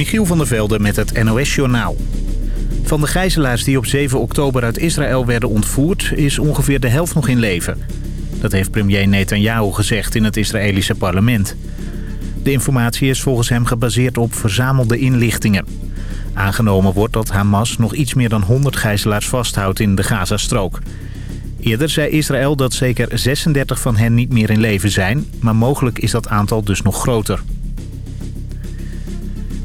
Michiel van der Velde met het NOS-journaal. Van de gijzelaars die op 7 oktober uit Israël werden ontvoerd... is ongeveer de helft nog in leven. Dat heeft premier Netanyahu gezegd in het Israëlische parlement. De informatie is volgens hem gebaseerd op verzamelde inlichtingen. Aangenomen wordt dat Hamas nog iets meer dan 100 gijzelaars vasthoudt in de Gazastrook. Eerder zei Israël dat zeker 36 van hen niet meer in leven zijn... maar mogelijk is dat aantal dus nog groter.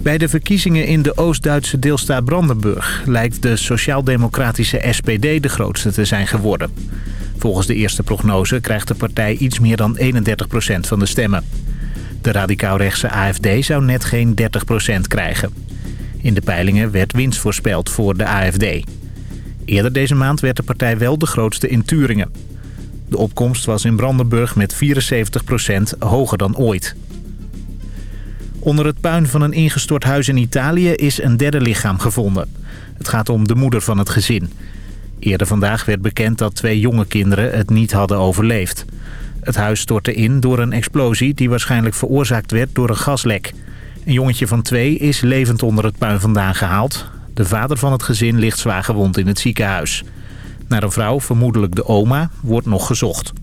Bij de verkiezingen in de Oost-Duitse deelstaat Brandenburg... lijkt de sociaal-democratische SPD de grootste te zijn geworden. Volgens de eerste prognose krijgt de partij iets meer dan 31% van de stemmen. De radicaal-rechtse AFD zou net geen 30% krijgen. In de peilingen werd winst voorspeld voor de AFD. Eerder deze maand werd de partij wel de grootste in Turingen. De opkomst was in Brandenburg met 74% hoger dan ooit. Onder het puin van een ingestort huis in Italië is een derde lichaam gevonden. Het gaat om de moeder van het gezin. Eerder vandaag werd bekend dat twee jonge kinderen het niet hadden overleefd. Het huis stortte in door een explosie die waarschijnlijk veroorzaakt werd door een gaslek. Een jongetje van twee is levend onder het puin vandaan gehaald. De vader van het gezin ligt zwaar gewond in het ziekenhuis. Naar een vrouw, vermoedelijk de oma, wordt nog gezocht.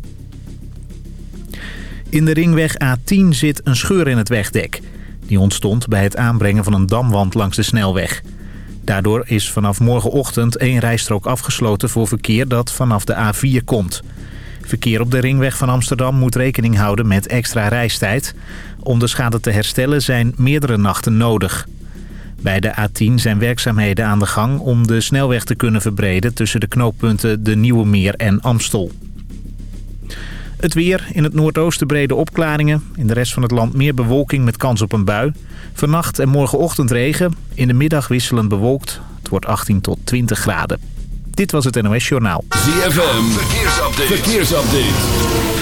In de ringweg A10 zit een scheur in het wegdek. Die ontstond bij het aanbrengen van een damwand langs de snelweg. Daardoor is vanaf morgenochtend één rijstrook afgesloten voor verkeer dat vanaf de A4 komt. Verkeer op de ringweg van Amsterdam moet rekening houden met extra reistijd. Om de schade te herstellen zijn meerdere nachten nodig. Bij de A10 zijn werkzaamheden aan de gang om de snelweg te kunnen verbreden... tussen de knooppunten de Nieuwe Meer en Amstel. Het weer. In het noordoosten brede opklaringen. In de rest van het land meer bewolking met kans op een bui. Vannacht en morgenochtend regen. In de middag wisselend bewolkt. Het wordt 18 tot 20 graden. Dit was het NOS Journaal. ZFM. Verkeersupdate. Verkeersupdate.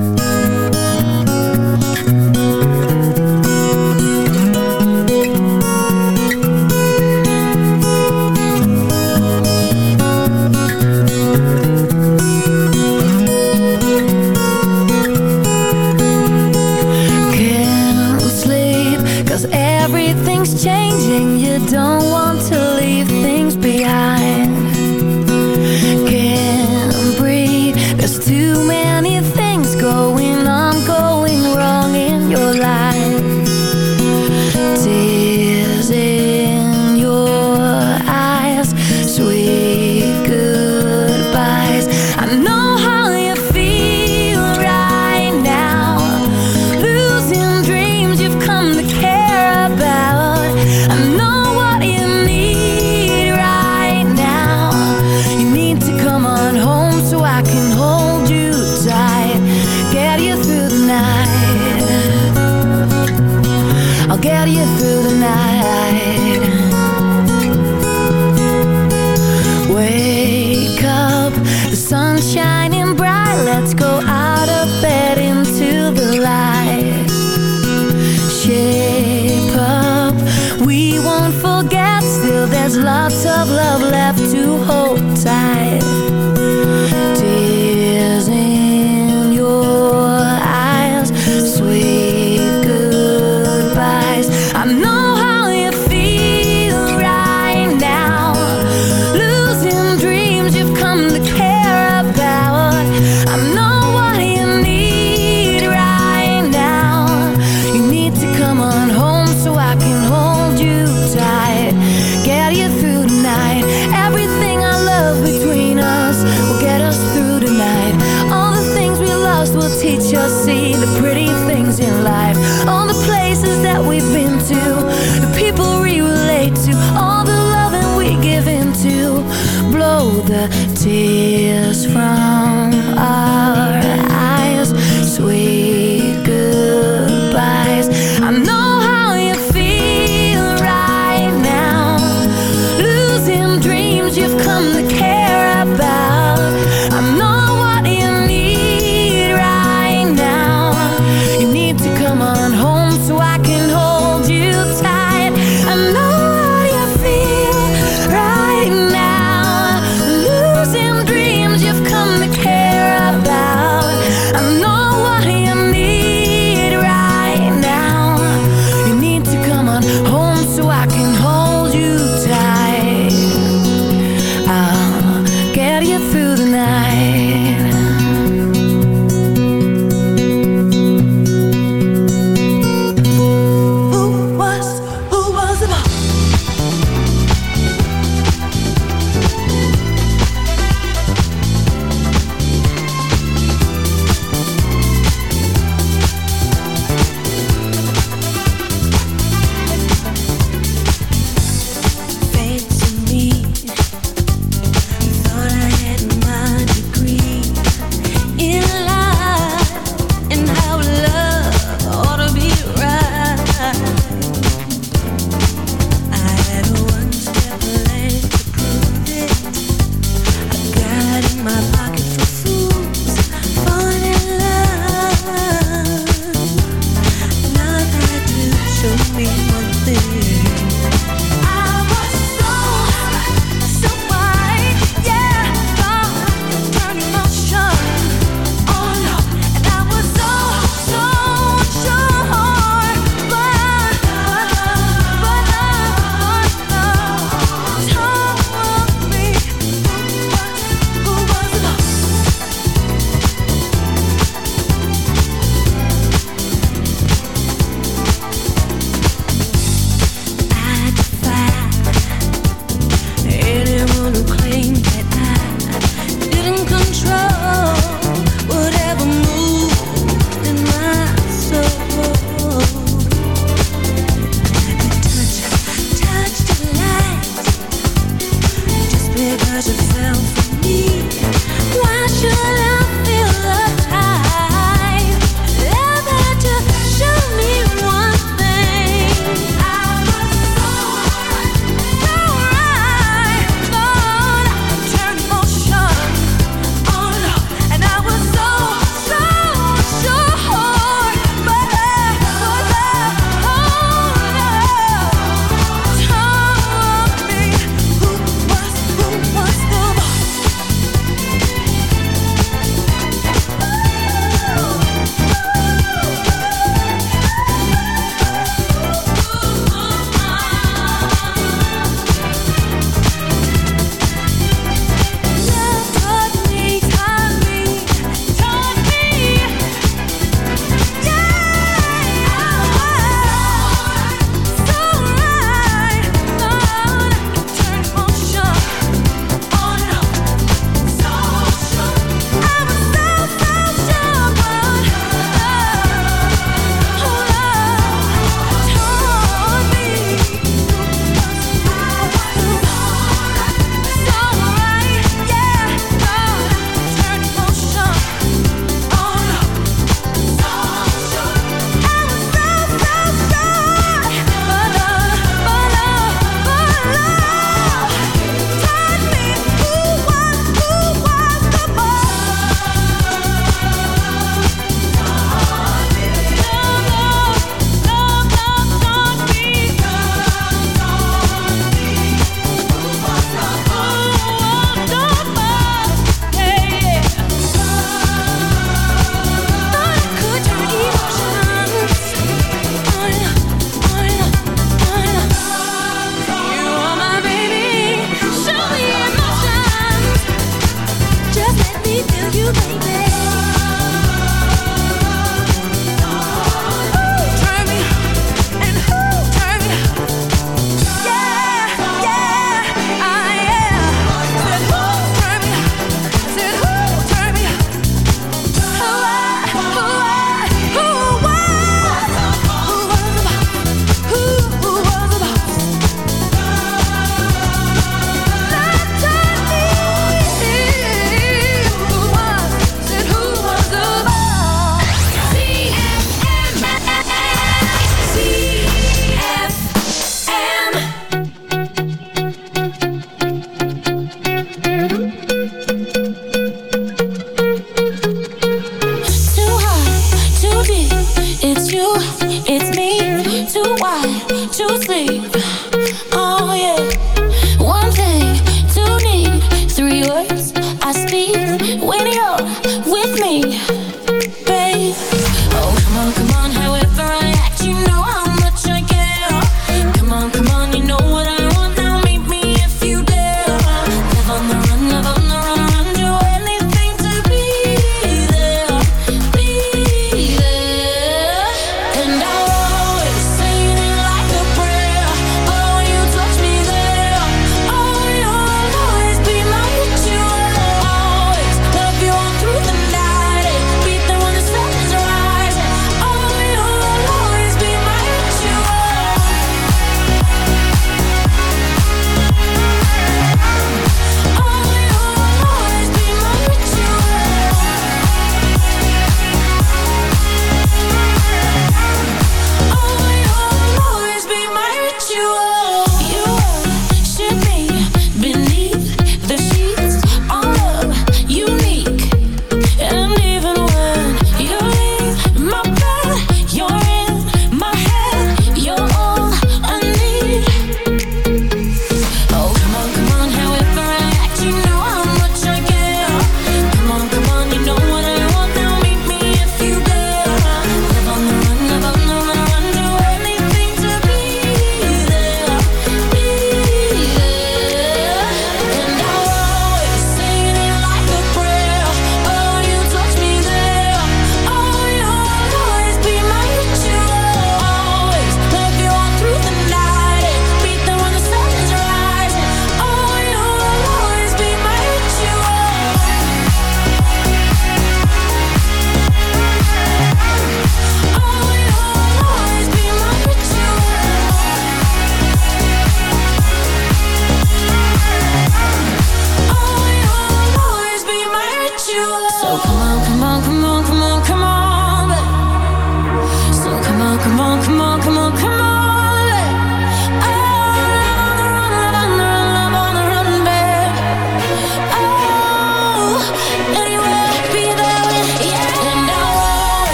sunshine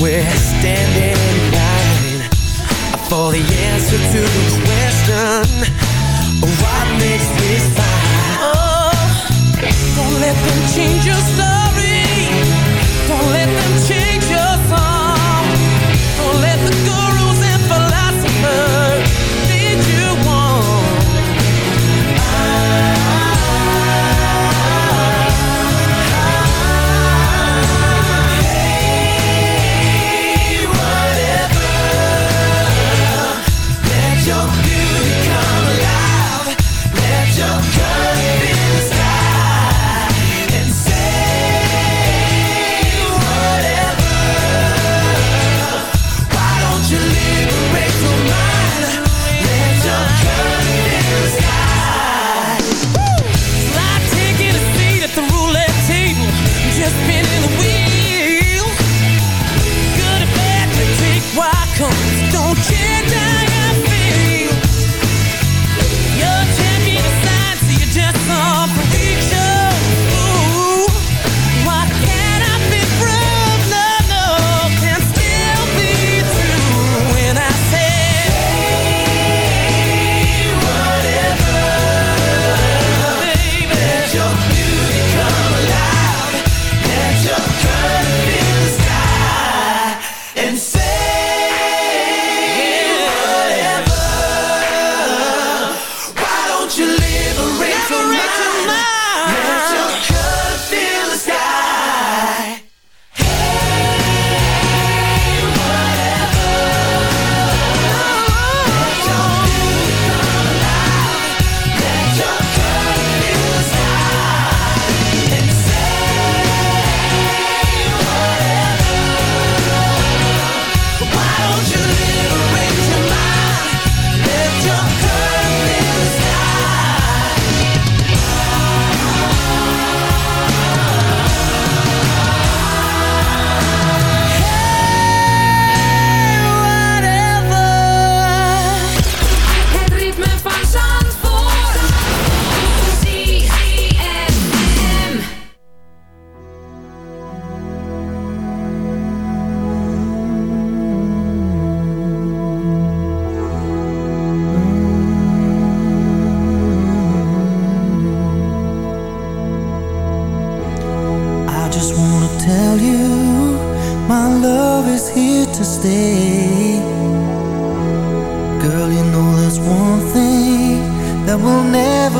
we're standing in line For the answer to just wanna tell you My love is here to stay. Girl, you know there's one thing That will never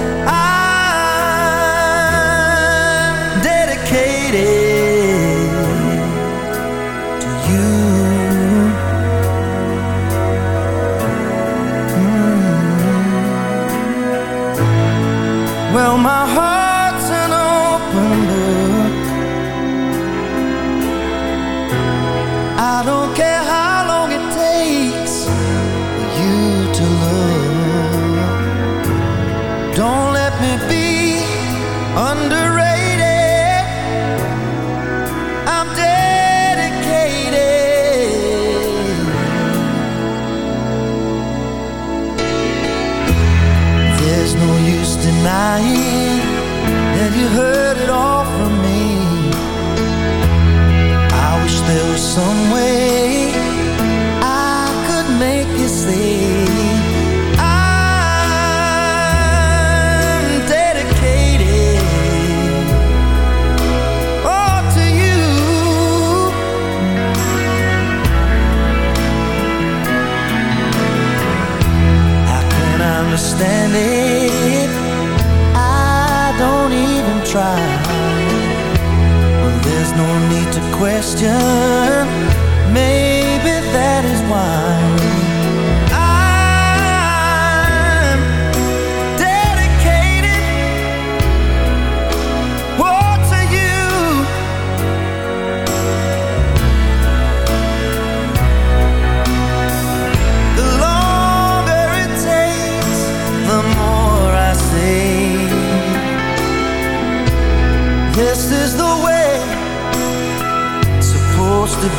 heard it all from me. I wish there was some way I could make you see. I'm dedicated. All to you. How can I understand it? Question.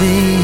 Be.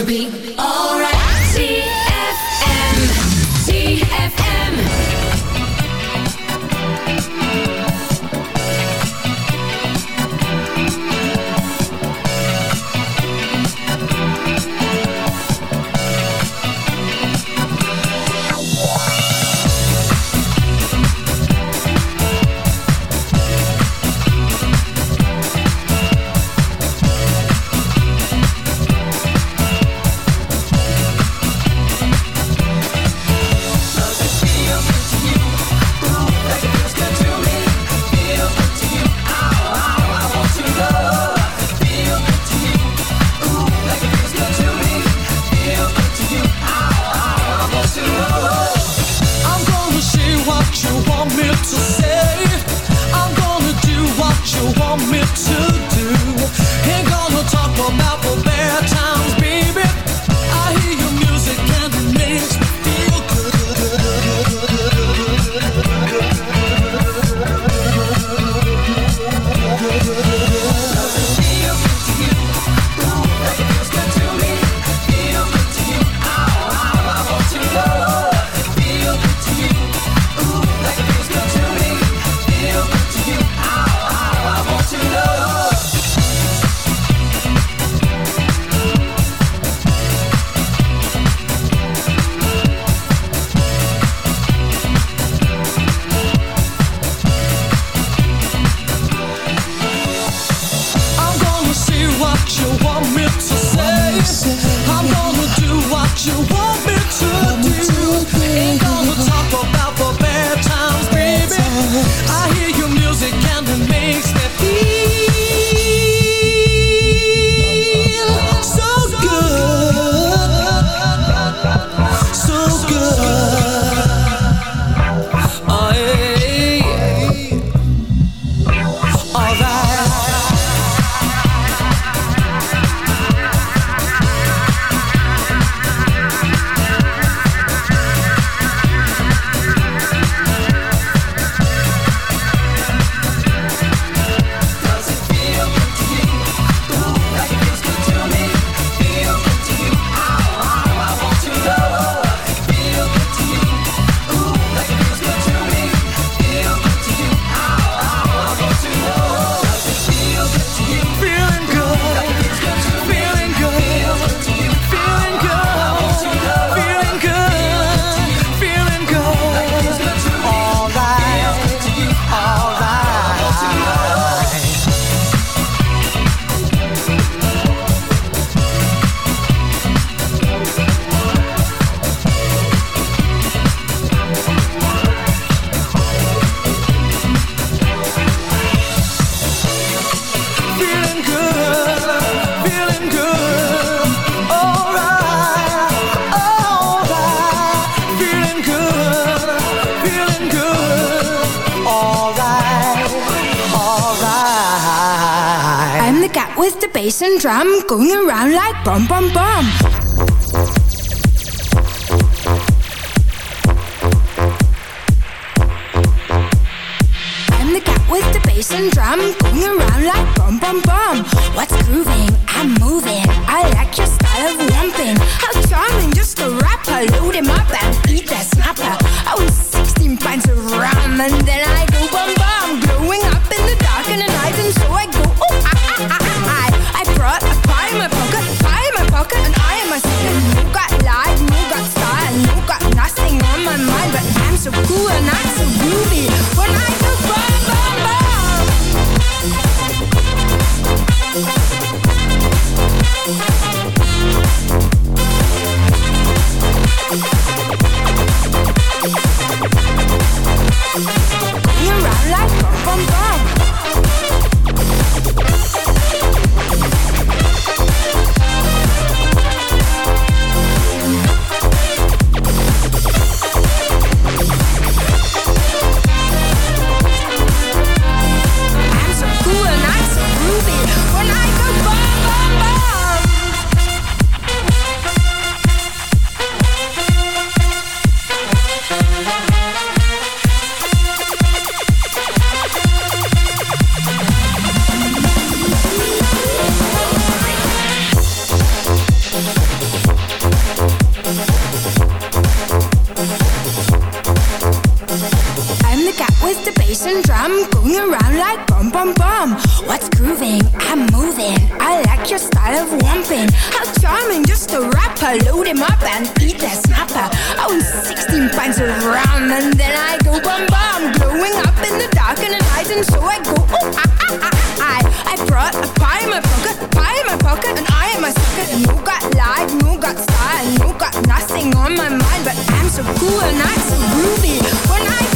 Everything's gonna bass I'm the cat with the bass and drum going around like bum bum bum. What's grooving? I'm moving. I like your style of romping. How charming, just a rapper. Load him up and eat that snapper. I was 16 pints of rum and then I go bum bum. Glowing up in the dark and the night and so I go oh ah ah ah ah. ah brought a pie in my pocket, pie in my pocket, and I am a singer. You got life, you got style, you got nothing on my mind, but so cool and I'm so groovy. When I go bum got style, no got nothing on my mind, but I'm so cool and I'm so groovy. When I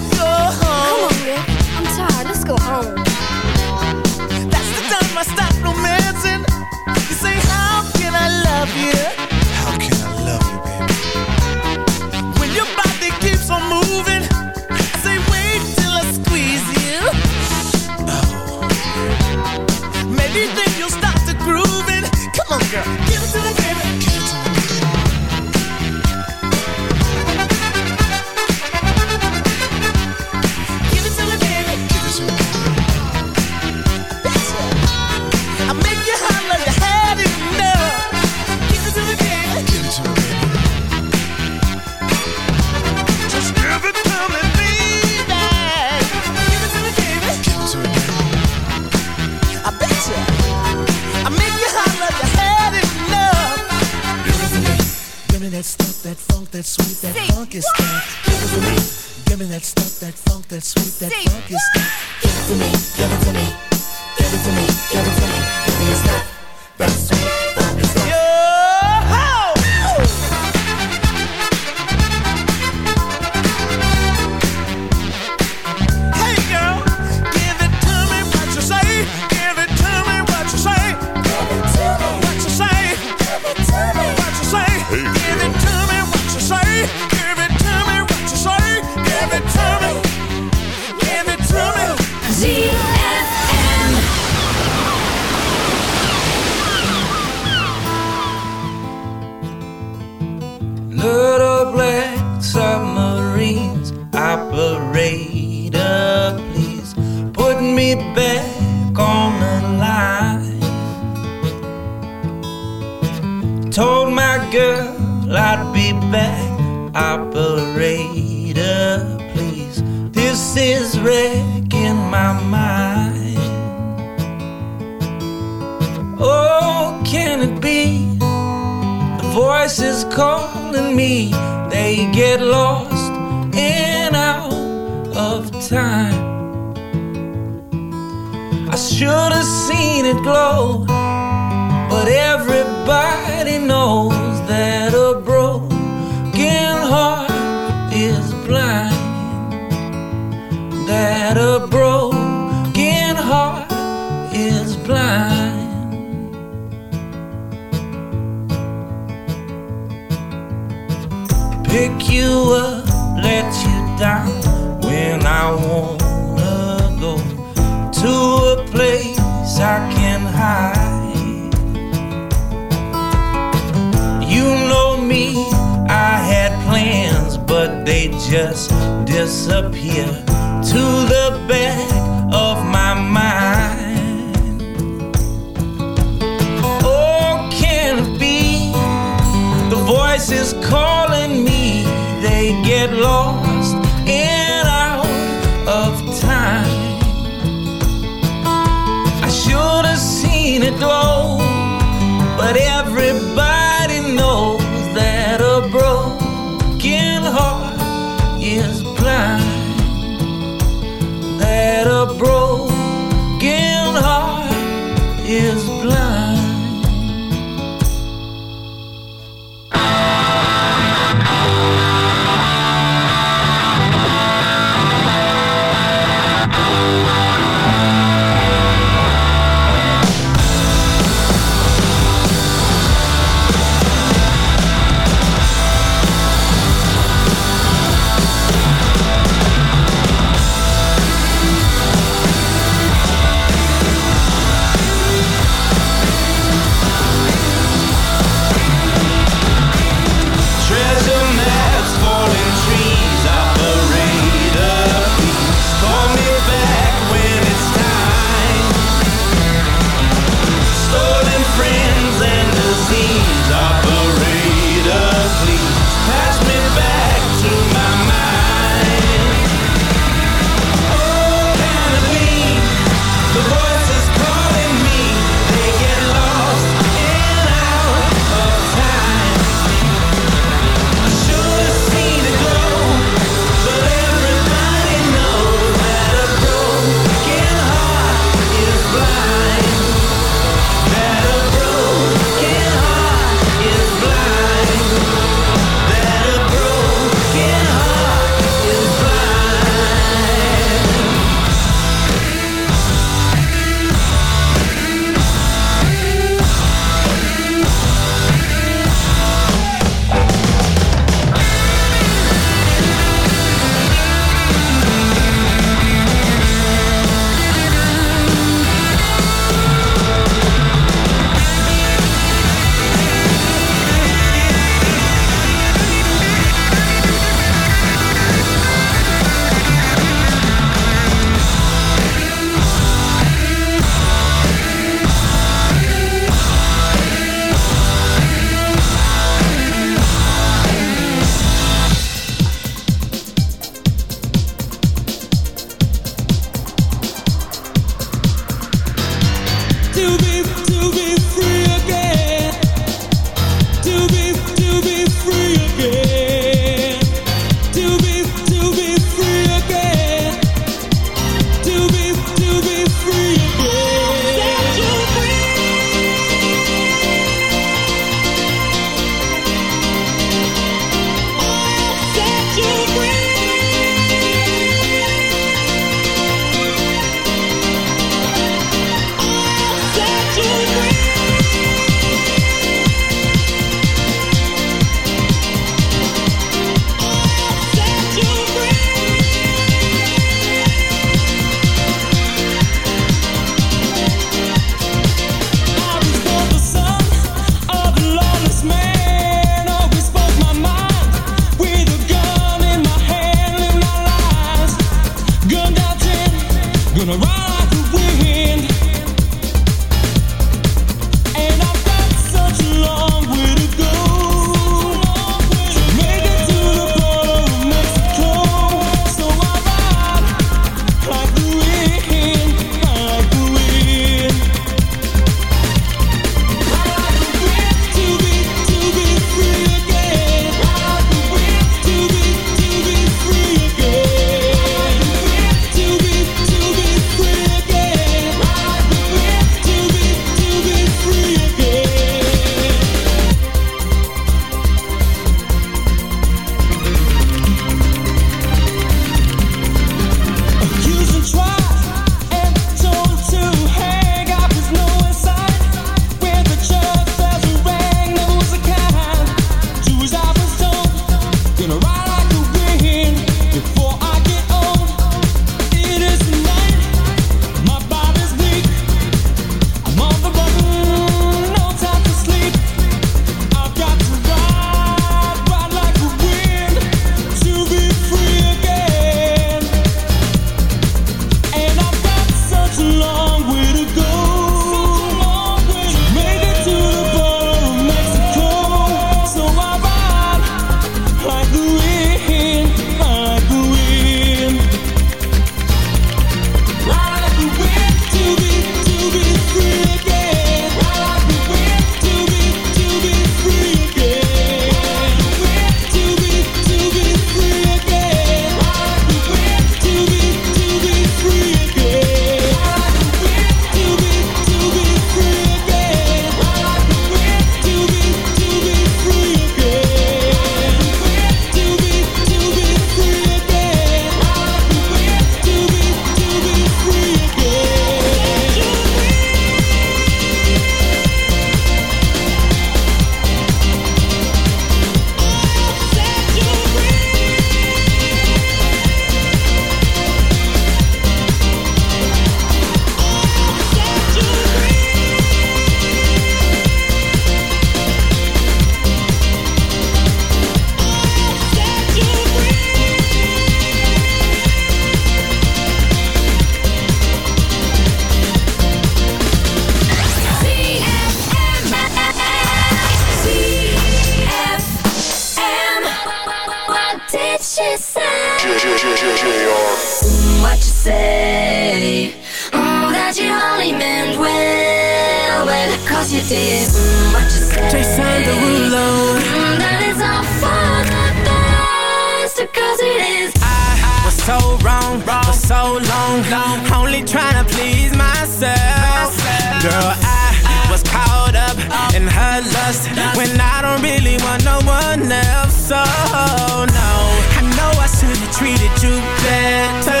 treated you better,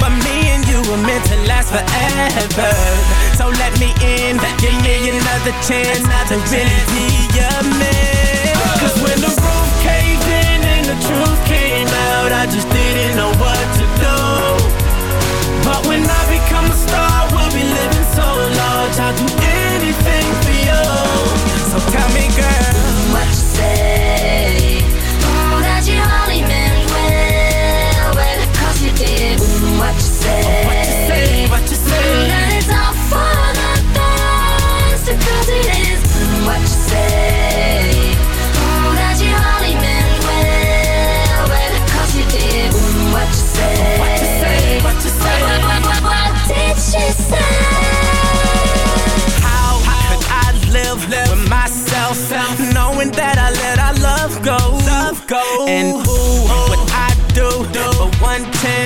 but me and you were meant to last forever. So let me in, give me another chance to really be your man. Cause when the roof caved in and the truth came out, I just didn't know what to do. But when I become a star, we'll be living so large. I'll do anything for you. So tell me, girl, go? And ooh, what you say? That it's all for the gods. Because it is. What you say? That you only meant well. Because you did. What you say? What you say? What did she say? How could I live live myself now that i let i love go and who what i do for one I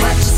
What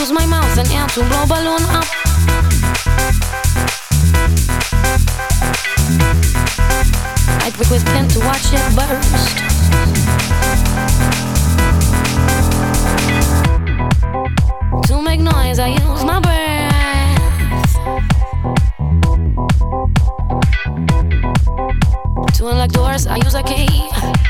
use my mouth and air to blow balloon up. I prick with pen to watch it burst. To make noise, I use my breath. To unlock doors, I use a key.